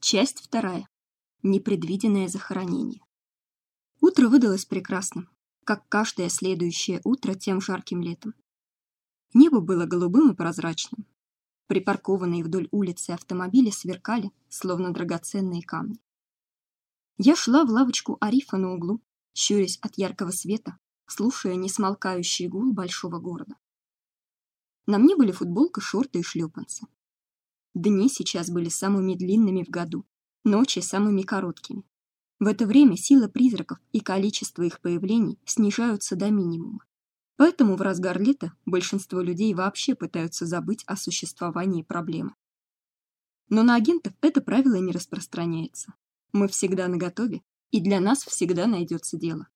Часть вторая. Непредвиденное захоронение. Утро выдалось прекрасным, как каждое следующее утро тем жарким летом. Небо было голубым и прозрачным. Припаркованные вдоль улицы автомобили сверкали, словно драгоценные камни. Я шла в лавочку Арифа на углу, щурясь от яркого света, слушая несмолкающий гул большого города. На мне были футболка, шорты и шлепанцы. Дни сейчас были самыми длинными в году, ночи самыми короткими. В это время сила призраков и количество их появлений снижаются до минимума. Поэтому в разгар лета большинство людей вообще пытаются забыть о существовании проблемы. Но на агентов это правило не распространяется. Мы всегда наготове, и для нас всегда найдется дело.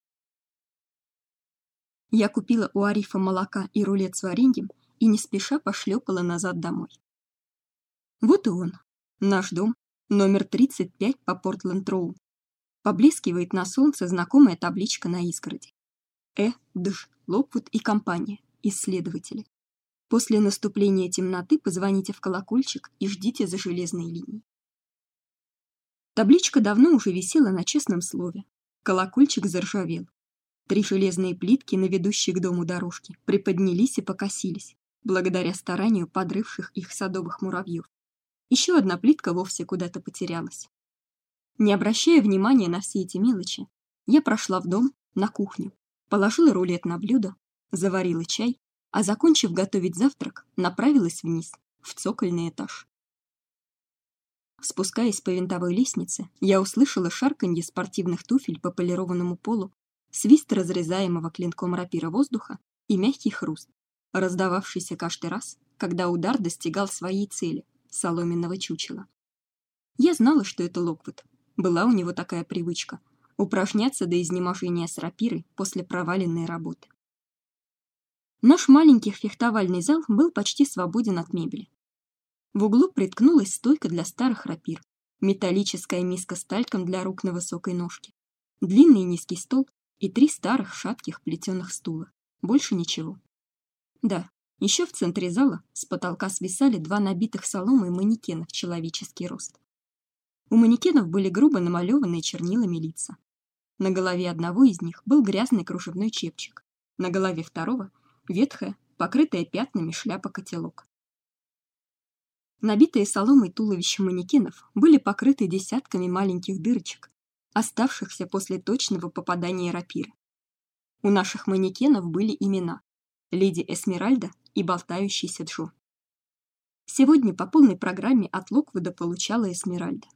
Я купила у Арифа молока и рулет с вареньем и не спеша пошлепала назад домой. Вот и он, наш дом, номер 35 по Портленд-роу. Поблескивает на солнце знакомая табличка на изгороди. Э. Дж. Локвуд и компания. Исследователи. После наступления темноты позвоните в колокольчик и ждите за железной линией. Табличка давно уже висела на честном слове. Колокольчик заржавел. Три железные плитки на ведущей к дому дорожке приподнялись и покосились, благодаря старанию подрывших их садовых муравьев. Еще одна плитка вовсе куда-то потерялась. Не обращая внимания на все эти мелочи, я прошла в дом, на кухню, положила рулет на блюдо, заварила чай, а закончив готовить завтрак, направилась вниз, в цокольный этаж. Спускаясь по винтовой лестнице, я услышала шарканье спортивных туфель по полированному полу, свист разрезаемого клинком рапира воздуха и мягкий хруст, раздававшийся каждый раз, когда удар достигал своей цели, соломенного чучела. Я знала, что это Локвуд. Была у него такая привычка упражняться до изнеможения с рапирой после проваленной работы. Наш маленький фехтовальный зал был почти свободен от мебели. В углу приткнулась стойка для старых рапир, металлическая миска с тальком для рук на высокой ножке, длинный низкий стол и три старых шатких плетеных стула. Больше ничего. Да, еще в центре зала с потолка свисали два набитых соломой манекена в человеческий рост. У манекенов были грубо намалеванные чернилами лица. На голове одного из них был грязный кружевной чепчик, на голове второго ветхая, покрытая пятнами шляпа-котелок. Набитые соломой туловища манекенов были покрыты десятками маленьких дырочек, оставшихся после точного попадания рапиры. У наших манекенов были имена: леди Эсмеральда и болтающийся Джо. Сегодня по полной программе от Локвуда получала Эсмеральда.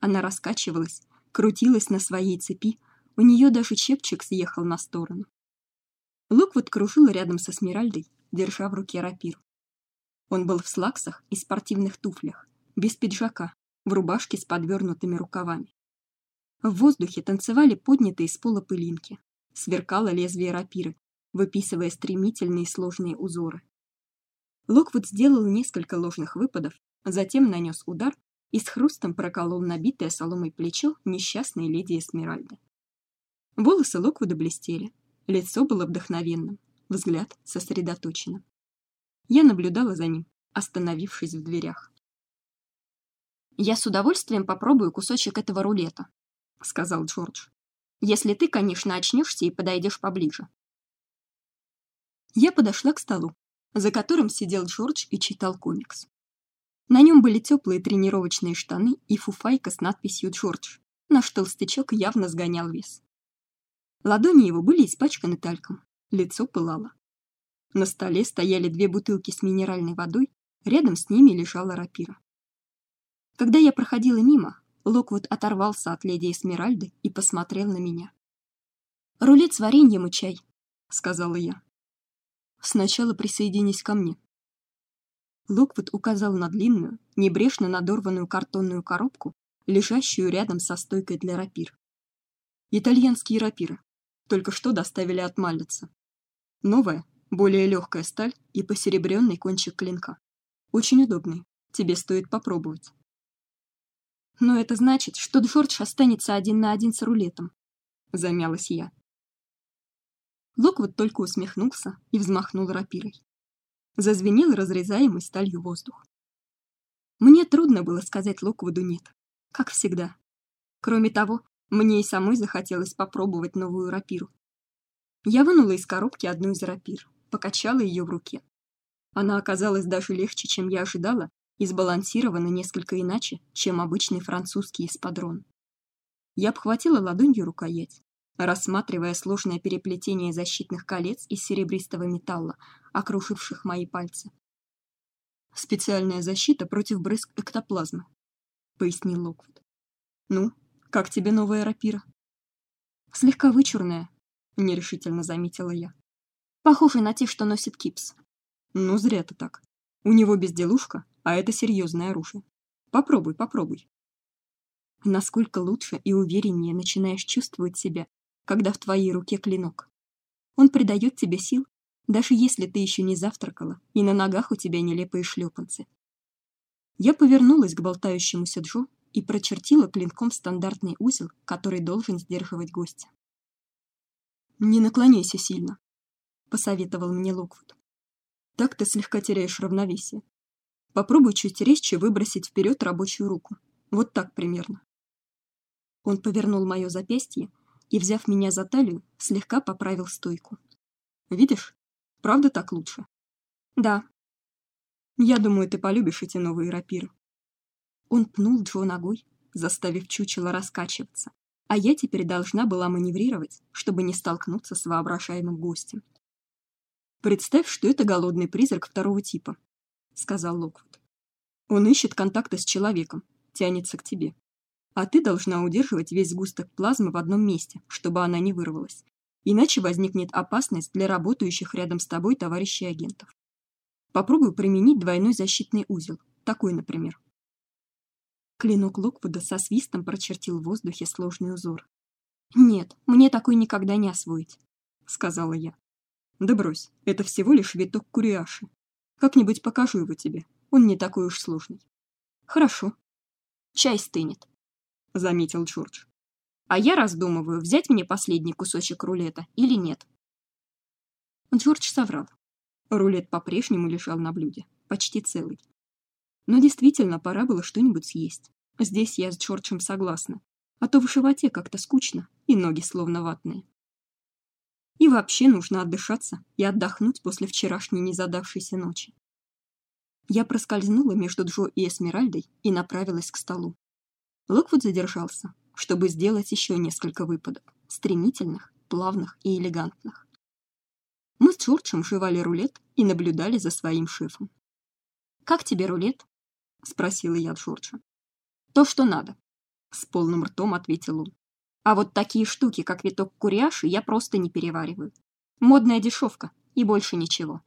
Она раскачивалась, крутилась на своей цепи, у нее даже чепчик съехал на сторону. Локвуд кружил рядом со Эсмеральдой, держа в руке рапиру. Он был в слаксах и спортивных туфлях, без пиджака, в рубашке с подвернутыми рукавами. В воздухе танцевали поднятые с пола пылинки. Сверкало лезвие рапиры, выписывая стремительные сложные узоры. Локвуд сделал несколько ложных выпадов, затем нанес удар и с хрустом проколол набитое соломой плечо несчастной леди Эсмеральды. Волосы Локвуда блестели, лицо было вдохновенным, взгляд сосредоточенным. Я наблюдала за ним, остановившись в дверях. Я с удовольствием попробую кусочек этого рулета, сказал Джордж. Если ты, конечно, очнешься и подойдешь поближе. Я подошла к столу, за которым сидел Джордж и читал комикс. На нем были теплые тренировочные штаны и фуфайка с надписью Джордж. Наш толстячок явно сгонял вес. Ладони его были испачканы тальком, лицо пылало. На столе стояли две бутылки с минеральной водой, рядом с ними лежала рапира. Когда я проходила мимо, Локвуд оторвался от леди Эсмеральды и посмотрел на меня. "Рулет с вареньем и чай", сказала я. Сначала присоединись ко мне. Локвуд указал на длинную, небрежно надорванную картонную коробку, лежащую рядом со стойкой для рапир. Итальянские рапиры. Только что доставили от Маллица. Новая, более легкая сталь и посеребренный кончик клинка. Очень удобный. Тебе стоит попробовать. Но это значит, что Джордж останется один на один с рулетом, замялась я. Локвуд только усмехнулся и взмахнул рапирой. Зазвенел разрезаемый сталью воздух. Мне трудно было сказать Локвуду нет. как всегда. Кроме того, мне и самой захотелось попробовать новую рапиру. Я вынула из коробки одну из рапир, покачала ее в руке. Она оказалась даже легче, чем я ожидала, и сбалансирована несколько иначе, чем обычный французский эспадрон. Я обхватила ладонью рукоять, рассматривая сложное переплетение защитных колец из серебристого металла, окруживших мои пальцы. Специальная защита против брызг эктоплазмы, пояснил Локвуд. Ну, как тебе новая рапира? Слегка вычурная, нерешительно заметила я. Похоже на те, что носит Кипс. Ну зря ты так. У него безделушка, а это серьезное оружие. Попробуй, попробуй. Насколько лучше и увереннее начинаешь чувствовать себя, когда в твоей руке клинок. Он придает тебе сил, даже если ты еще не завтракала и на ногах у тебя нелепые шлепанцы. Я повернулась к болтающемуся Джо и прочертила клинком стандартный узел, который должен сдерживать гостя. Не наклоняйся сильно, посоветовал мне Локвуд. Так ты слегка теряешь равновесие. Попробуй чуть резче выбросить вперед рабочую руку. Вот так примерно. Он повернул моё запястье и, взяв меня за талию, слегка поправил стойку. Видишь? Правда так лучше? Да. Я думаю, ты полюбишь эти новые рапиры. Он пнул Джо ногой, заставив чучело раскачиваться, а я теперь должна была маневрировать, чтобы не столкнуться с воображаемым гостем. Представь, что это голодный призрак второго типа, сказал Локвуд. Он ищет контакта с человеком, тянется к тебе. А ты должна удерживать весь сгусток плазмы в одном месте, чтобы она не вырвалась. Иначе возникнет опасность для работающих рядом с тобой товарищей агентов. Попробуй применить двойной защитный узел, такой, например. Клинок Локвуда со свистом прочертил в воздухе сложный узор. Нет, мне такой никогда не освоить, сказала я. Да брось, это всего лишь виток куриаши. Как-нибудь покажу его тебе. Он не такой уж сложный. Хорошо. Чай стынет заметил Джордж. А я раздумываю, взять мне последний кусочек рулета или нет. Джордж соврал. Рулет по-прежнему лежал на блюде, почти целый. Но действительно, пора было что-нибудь съесть. Здесь я с Джорджем согласна, а то в животе как-то скучно и ноги словно ватные. И вообще нужно отдышаться и отдохнуть после вчерашней незадавшейся ночи. Я проскользнула между Джо и Эсмеральдой и направилась к столу. Локвуд задержался, чтобы сделать еще несколько выпадов, стремительных, плавных и элегантных. Мы с Джорджем жевали рулет и наблюдали за своим шефом. Как тебе рулет? спросила я Джорджа. То, что надо, с полным ртом ответил он. А вот такие штуки, как виток куряши, я просто не перевариваю. Модная дешевка и больше ничего.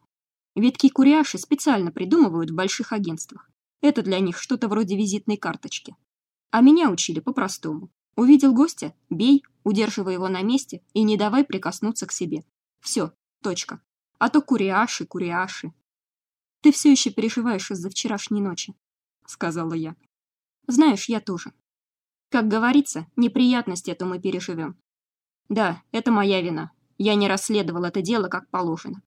Витки куряши специально придумывают в больших агентствах. Это для них что-то вроде визитной карточки. А меня учили по-простому. Увидел гостя бей, удерживай его на месте и не давай прикоснуться к себе. Все, точка. А то куриаши, куриаши. Ты все еще переживаешь из-за вчерашней ночи, сказала я. Знаешь, я тоже. Как говорится, неприятность эту мы переживем. Да, это моя вина. Я не расследовал это дело как положено.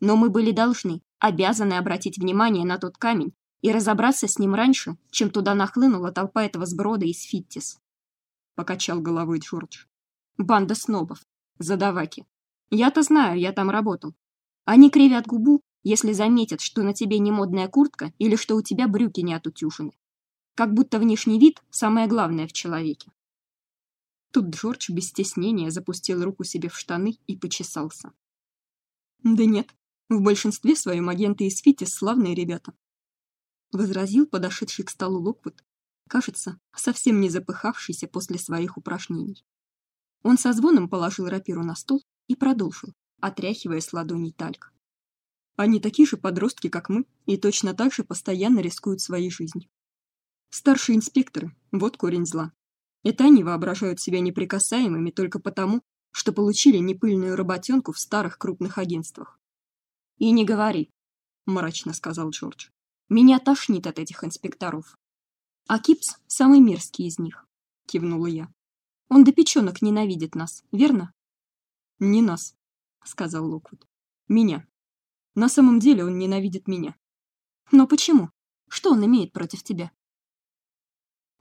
Но мы были должны, обязаны обратить внимание на тот камень, и разобраться с ним раньше, чем туда нахлынула толпа этого сброда из Фиттис. Покачал головой Джордж. Банда снобов, задаваки. Я-то знаю, я там работал. Они кривят губу, если заметят, что на тебе не модная куртка или что у тебя брюки не отутюжены. Как будто внешний вид самое главное в человеке. Тут Джордж без стеснения запустил руку себе в штаны и почесался. Да нет, в большинстве своем агенты из Фитис славные ребята возразил подошедший к столу Локвуд, кажется, совсем не запыхавшийся после своих упражнений. Он со звоном положил рапиру на стол и продолжил, отряхивая с ладоней тальк. Они такие же подростки, как мы, и точно так же постоянно рискуют своей жизнью. Старшие инспекторы вот корень зла. Это они воображают себя неприкасаемыми только потому, что получили непыльную работенку в старых крупных агентствах. И не говори, мрачно сказал Джордж. Меня тошнит от этих инспекторов. А Кипс самый мерзкий из них, кивнула я. Он до печёнок ненавидит нас, верно? Не нас, сказал Локвуд. Меня. На самом деле он ненавидит меня. Но почему? Что он имеет против тебя?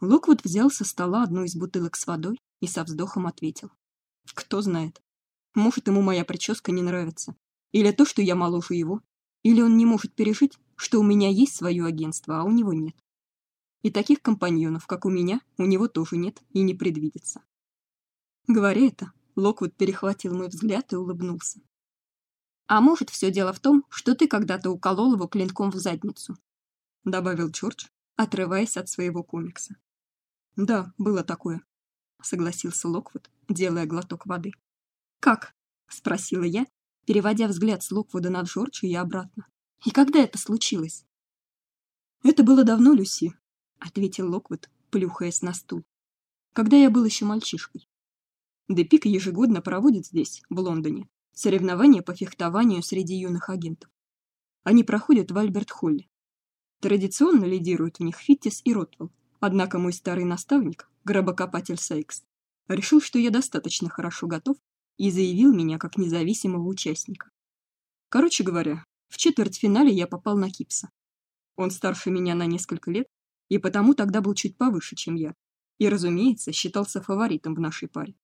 Локвуд взял со стола одну из бутылок с водой и со вздохом ответил: "Кто знает? Может, ему моя прическа не нравится, или то, что я моложе его, или он не может пережить, что у меня есть свое агентство, а у него нет. И таких компаньонов, как у меня, у него тоже нет и не предвидится". Говоря это, Локвуд перехватил мой взгляд и улыбнулся. А может, все дело в том, что ты когда-то уколол его клинком в задницу, добавил Чёрч, отрываясь от своего комикса. Да, было такое, согласился Локвуд, делая глоток воды. Как? спросила я, переводя взгляд с Локвуда на Джорджа и обратно. И когда это случилось? Это было давно, Люси, ответил Локвуд, плюхаясь на стул. Когда я был еще мальчишкой. Депик ежегодно проводит здесь, в Лондоне, соревнования по фехтованию среди юных агентов. Они проходят в Альберт-Холле. Традиционно лидируют в них Фиттис и Ротвелл. Однако мой старый наставник, гробокопатель Сайкс, решил, что я достаточно хорошо готов и заявил меня как независимого участника. Короче говоря, в четвертьфинале я попал на Кипса. Он старше меня на несколько лет и потому тогда был чуть повыше, чем я, и, разумеется, считался фаворитом в нашей паре.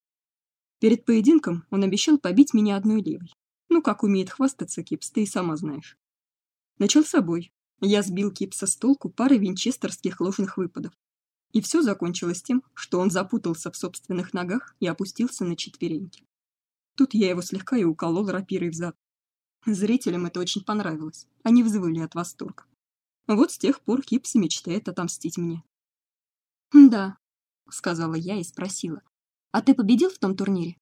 Перед поединком он обещал побить меня одной левой. Ну, как умеет хвастаться Кипс, ты и сама знаешь. Начался бой. Я сбил Кипса с толку парой винчестерских ложных выпадов. И все закончилось тем, что он запутался в собственных ногах и опустился на четвереньки. Тут я его слегка и уколол рапирой в зад. Зрителям это очень понравилось. Они взвыли от восторга. Вот с тех пор Кипс мечтает отомстить мне. "Да", сказала я и спросила: а ты победил в том турнире?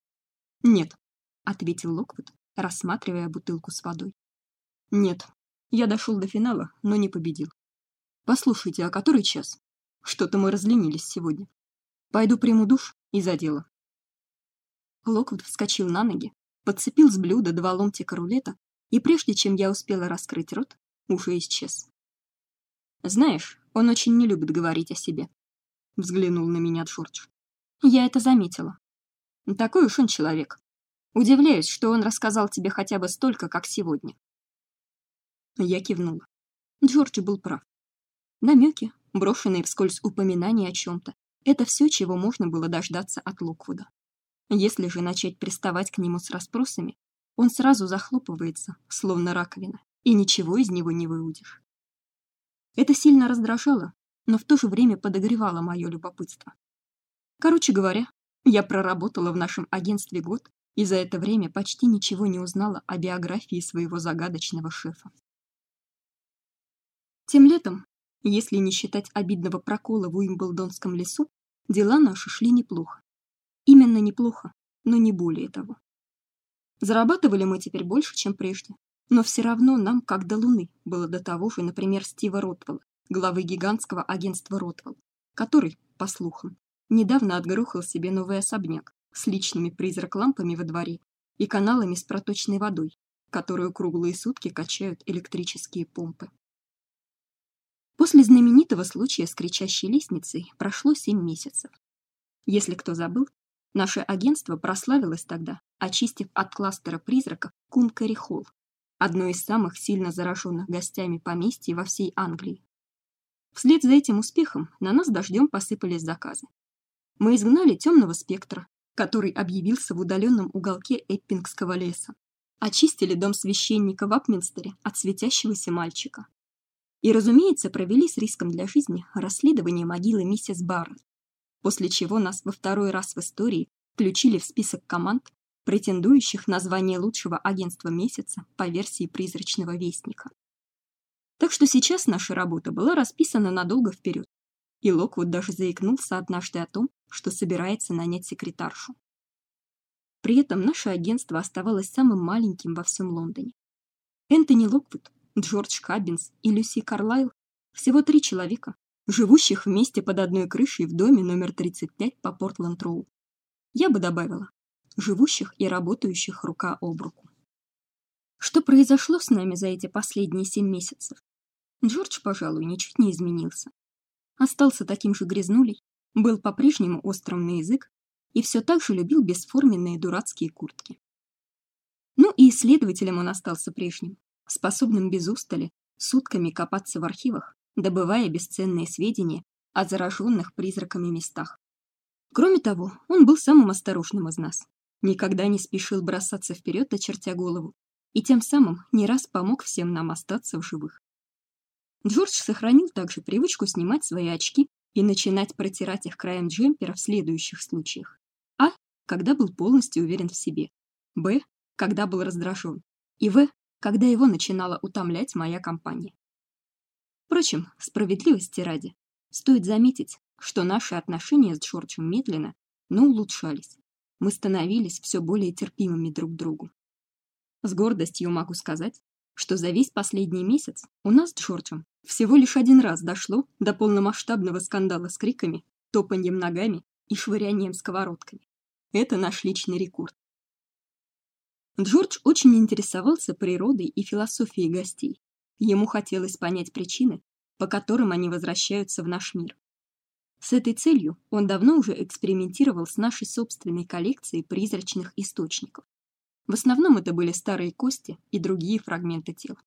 Нет, ответил Локвуд, рассматривая бутылку с водой. Нет. Я дошел до финала, но не победил. Послушайте, а который час? Что-то мы разленились сегодня. Пойду приму душ и за дело. Локвуд вскочил на ноги, подцепил с блюда два ломтика рулета, и прежде чем я успела раскрыть рот, уже исчез. Знаешь, он очень не любит говорить о себе, взглянул на меня Джордж. Я это заметила. Такой уж он человек. Удивляюсь, что он рассказал тебе хотя бы столько, как сегодня. Я кивнула. Джордж был прав. Намеки, брошенные вскользь упоминания о чем то это все, чего можно было дождаться от Локвуда. Если же начать приставать к нему с расспросами, он сразу захлопывается, словно раковина, и ничего из него не выудишь. Это сильно раздражало, но в то же время подогревало мое любопытство. Короче говоря, я проработала в нашем агентстве год и за это время почти ничего не узнала о биографии своего загадочного шефа. Тем летом, если не считать обидного прокола в Уимблдонском лесу, дела наши шли неплохо. Именно неплохо, но не более того. Зарабатывали мы теперь больше, чем прежде, но все равно нам, как до луны, было до того же, например, Стива Ротвелла, главы гигантского агентства Ротвелл, который, по слухам, недавно отгрохал себе новый особняк с личными призрак-лампами во дворе и каналами с проточной водой, которую круглые сутки качают электрические помпы. После знаменитого случая с кричащей лестницей прошло семь месяцев. Если кто забыл, наше агентство прославилось тогда, очистив от кластера призраков Кункари Холл, одно из самых сильно зараженных гостями поместьй во всей Англии. Вслед за этим успехом на нас дождем посыпались заказы мы изгнали темного спектра, который объявился в удаленном уголке Эппингского леса. Очистили дом священника в Апминстере от светящегося мальчика. И, разумеется, провели с риском для жизни расследование могилы миссис Барретт, после чего нас во второй раз в истории включили в список команд, претендующих на звание лучшего агентства месяца по версии призрачного вестника. Так что сейчас наша работа была расписана надолго вперед, и Локвуд даже заикнулся однажды о том, что собирается нанять секретаршу. При этом наше агентство оставалось самым маленьким во всем Лондоне. Энтони Локвуд, Джордж Кабинс и Люси Карлайл всего три человека, живущих вместе под одной крышей в доме номер 35 по Портленд-роу. Я бы добавила, живущих и работающих рука об руку. Что произошло с нами за эти последние семь месяцев? Джордж, пожалуй, ничуть не изменился. Остался таким же грязнулей, был по-прежнему острым на язык и все так же любил бесформенные дурацкие куртки. Ну и исследователем он остался прежним, способным без устали сутками копаться в архивах, добывая бесценные сведения о зараженных призраками местах. Кроме того, он был самым осторожным из нас. Никогда не спешил бросаться вперед, очертя голову, и тем самым не раз помог всем нам остаться в живых. Джордж сохранил также привычку снимать свои очки и начинать протирать их краем джемпера в следующих случаях: а, когда был полностью уверен в себе; б, когда был раздражен; и в, когда его начинала утомлять моя компания. Впрочем, справедливости ради, стоит заметить, что наши отношения с Джорджем медленно, но улучшались. Мы становились все более терпимыми друг к другу. С гордостью могу сказать, что за весь последний месяц у нас с Джорджем всего лишь один раз дошло до полномасштабного скандала с криками, топаньем ногами и швырянием сковородками. Это наш личный рекорд. Джордж очень интересовался природой и философией гостей. Ему хотелось понять причины, по которым они возвращаются в наш мир. С этой целью он давно уже экспериментировал с нашей собственной коллекцией призрачных источников. В основном это были старые кости и другие фрагменты тел.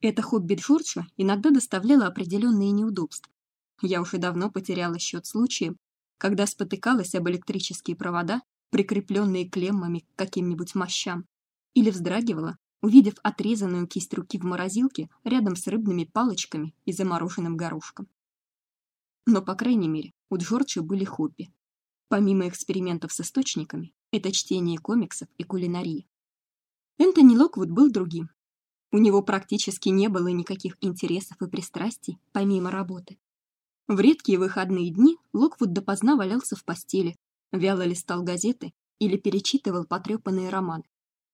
Это хобби Джорджа иногда доставляло определенные неудобства. Я уже давно потеряла счет случаям, когда спотыкалась об электрические провода, прикрепленные клеммами к каким-нибудь мощам, или вздрагивала, увидев отрезанную кисть руки в морозилке рядом с рыбными палочками и замороженным горошком. Но, по крайней мере, у Джорджа были хобби. Помимо экспериментов с источниками, это чтение комиксов и кулинария. Энтони Локвуд был другим. У него практически не было никаких интересов и пристрастий помимо работы. В редкие выходные дни Локвуд допоздна валялся в постели, вяло листал газеты или перечитывал потрепанные романы,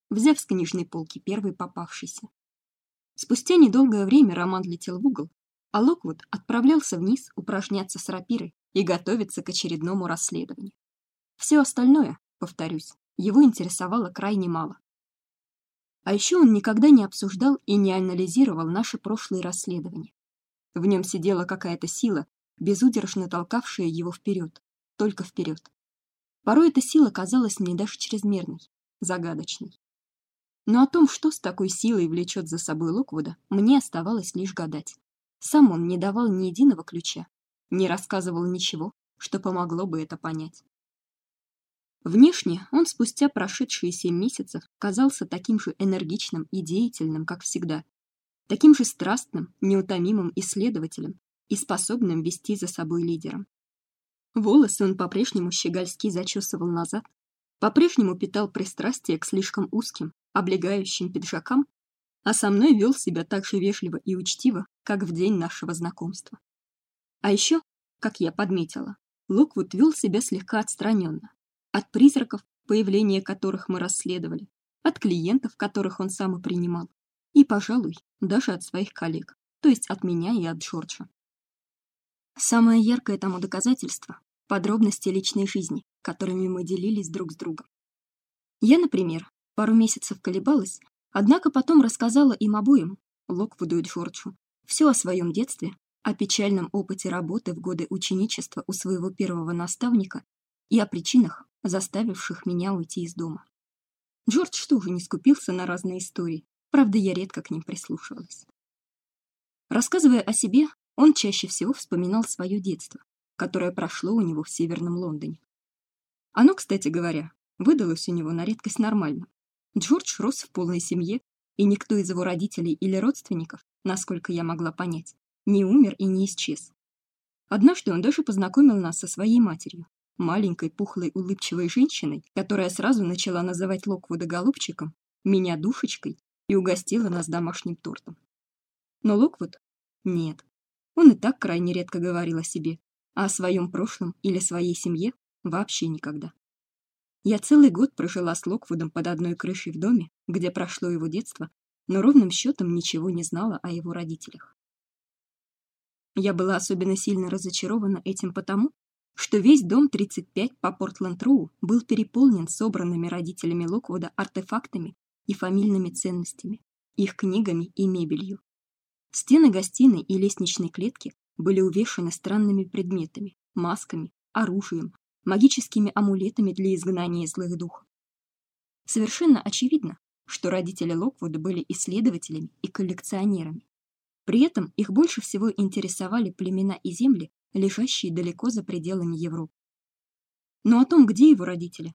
взяв с книжной полки первый попавшийся. Спустя недолгое время роман летел в угол, а Локвуд отправлялся вниз упражняться с рапирой и готовиться к очередному расследованию. Все остальное, повторюсь, его интересовало крайне мало. А еще он никогда не обсуждал и не анализировал наши прошлые расследования. В нем сидела какая-то сила, безудержно толкавшая его вперед, только вперед. Порой эта сила казалась мне даже чрезмерной, загадочной. Но о том, что с такой силой влечет за собой Локвуда, мне оставалось лишь гадать. Сам он не давал ни единого ключа, не рассказывал ничего, что помогло бы это понять. Внешне он спустя прошедшие семь месяцев казался таким же энергичным и деятельным, как всегда, таким же страстным, неутомимым исследователем и способным вести за собой лидером. Волосы он по-прежнему щегольски зачесывал назад, по-прежнему питал пристрастие к слишком узким, облегающим пиджакам а со мной вел себя так же вежливо и учтиво, как в день нашего знакомства. А еще, как я подметила, Локвуд вел себя слегка отстраненно от призраков, появление которых мы расследовали, от клиентов, которых он сам и принимал, и, пожалуй, даже от своих коллег, то есть от меня и от Джорджа. Самое яркое тому доказательство подробности личной жизни, которыми мы делились друг с другом. Я, например, пару месяцев колебалась, Однако потом рассказала им обоим, Локвуду и Джорджу, все о своем детстве, о печальном опыте работы в годы ученичества у своего первого наставника и о причинах, заставивших меня уйти из дома. Джордж тоже не скупился на разные истории, правда, я редко к ним прислушивалась. Рассказывая о себе, он чаще всего вспоминал свое детство, которое прошло у него в Северном Лондоне. Оно, кстати говоря, выдалось у него на редкость нормально. Джордж рос в полной семье, и никто из его родителей или родственников, насколько я могла понять, не умер и не исчез. Однажды он даже познакомил нас со своей матерью, маленькой пухлой улыбчивой женщиной, которая сразу начала называть Локвуда голубчиком, меня душечкой и угостила нас домашним тортом. Но Локвуд нет. Он и так крайне редко говорил о себе, а о своем прошлом или своей семье вообще никогда. Я целый год прожила с Локвудом под одной крышей в доме, где прошло его детство, но ровным счетом ничего не знала о его родителях. Я была особенно сильно разочарована этим потому, что весь дом 35 по Портленд-Роу был переполнен собранными родителями Локвуда артефактами и фамильными ценностями, их книгами и мебелью. Стены гостиной и лестничной клетки были увешаны странными предметами, масками, оружием, магическими амулетами для изгнания злых духов. Совершенно очевидно, что родители Локвуда были исследователями и коллекционерами. При этом их больше всего интересовали племена и земли, лежащий далеко за пределами Европы. Но о том, где его родители,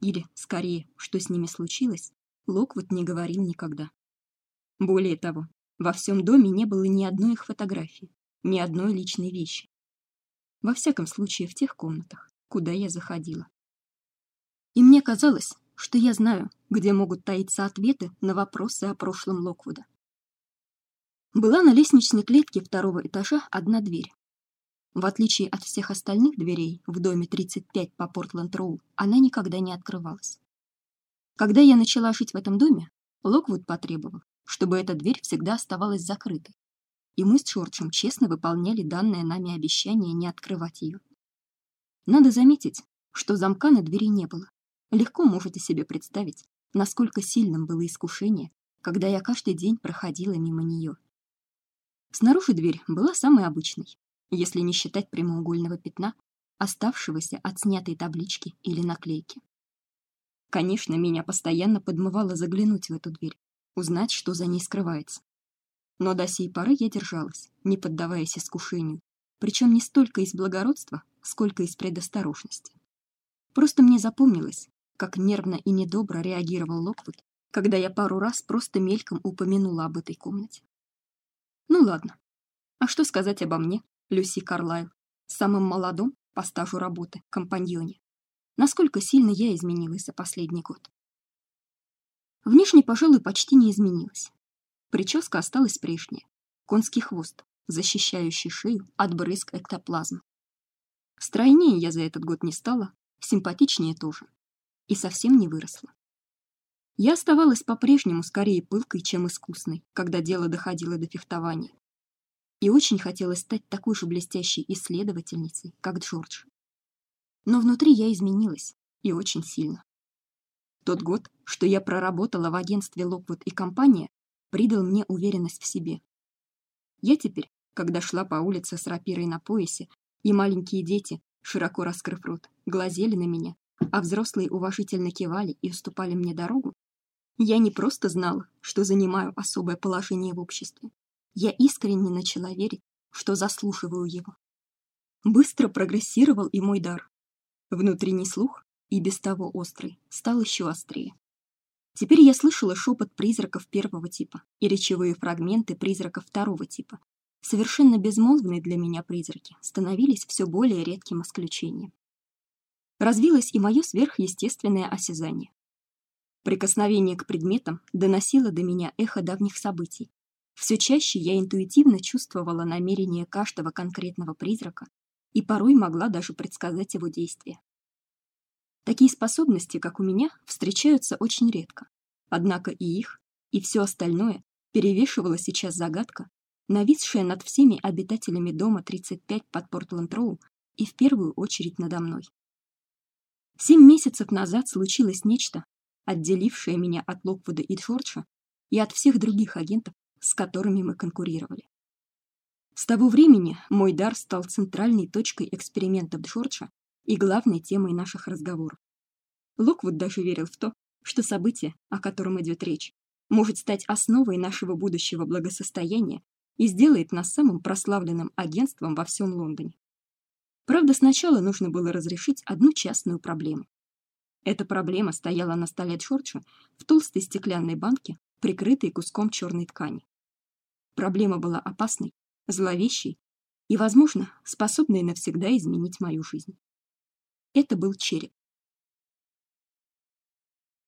или, скорее, что с ними случилось, Локвуд не говорил никогда. Более того, во всем доме не было ни одной их фотографии, ни одной личной вещи. Во всяком случае, в тех комнатах, куда я заходила. И мне казалось, что я знаю, где могут таиться ответы на вопросы о прошлом Локвуда. Была на лестничной клетке второго этажа одна дверь. В отличие от всех остальных дверей в доме 35 по Портленд-Роу, она никогда не открывалась. Когда я начала жить в этом доме, Локвуд потребовал, чтобы эта дверь всегда оставалась закрытой. И мы с Чорчем честно выполняли данное нами обещание не открывать ее. Надо заметить, что замка на двери не было. Легко можете себе представить, насколько сильным было искушение, когда я каждый день проходила мимо нее. Снаружи дверь была самой обычной, если не считать прямоугольного пятна, оставшегося от снятой таблички или наклейки. Конечно, меня постоянно подмывало заглянуть в эту дверь, узнать, что за ней скрывается. Но до сей поры я держалась, не поддаваясь искушению, причем не столько из благородства, сколько из предосторожности. Просто мне запомнилось, как нервно и недобро реагировал Локвуд, когда я пару раз просто мельком упомянула об этой комнате. Ну ладно. А что сказать обо мне, Люси Карлайл, самым молодом по стажу работы компаньоне? Насколько сильно я изменилась за последний год? Внешне, пожалуй, почти не изменилась. Прическа осталась прежняя. Конский хвост, защищающий шею от брызг эктоплазмы. Стройнее я за этот год не стала, симпатичнее тоже. И совсем не выросла. Я оставалась по-прежнему скорее пылкой, чем искусной, когда дело доходило до фехтования. И очень хотелось стать такой же блестящей исследовательницей, как Джордж. Но внутри я изменилась, и очень сильно. Тот год, что я проработала в агентстве Локвуд и компания, придал мне уверенность в себе. Я теперь, когда шла по улице с рапирой на поясе, и маленькие дети, широко раскрыв рот, глазели на меня, а взрослые уважительно кивали и уступали мне дорогу, я не просто знала, что занимаю особое положение в обществе. Я искренне начала верить, что заслуживаю его. Быстро прогрессировал и мой дар. Внутренний слух, и без того острый, стал еще острее. Теперь я слышала шепот призраков первого типа и речевые фрагменты призраков второго типа. Совершенно безмолвные для меня призраки становились все более редким исключением. Развилось и мое сверхъестественное осязание. Прикосновение к предметам доносило до меня эхо давних событий. Все чаще я интуитивно чувствовала намерения каждого конкретного призрака и порой могла даже предсказать его действия. Такие способности, как у меня, встречаются очень редко. Однако и их, и все остальное перевешивала сейчас загадка, нависшая над всеми обитателями дома 35 под Портленд-Роу и в первую очередь надо мной. Семь месяцев назад случилось нечто, отделившее меня от Локвуда и Джорджа и от всех других агентов, с которыми мы конкурировали. С того времени мой дар стал центральной точкой экспериментов Джорджа и главной темой наших разговоров. Локвуд даже верил в то, что событие, о котором идет речь, может стать основой нашего будущего благосостояния и сделает нас самым прославленным агентством во всем Лондоне. Правда, сначала нужно было разрешить одну частную проблему. Эта проблема стояла на столе Джорджа в толстой стеклянной банке, прикрытой куском черной ткани. Проблема была опасной, зловещей и, возможно, способной навсегда изменить мою жизнь. Это был череп.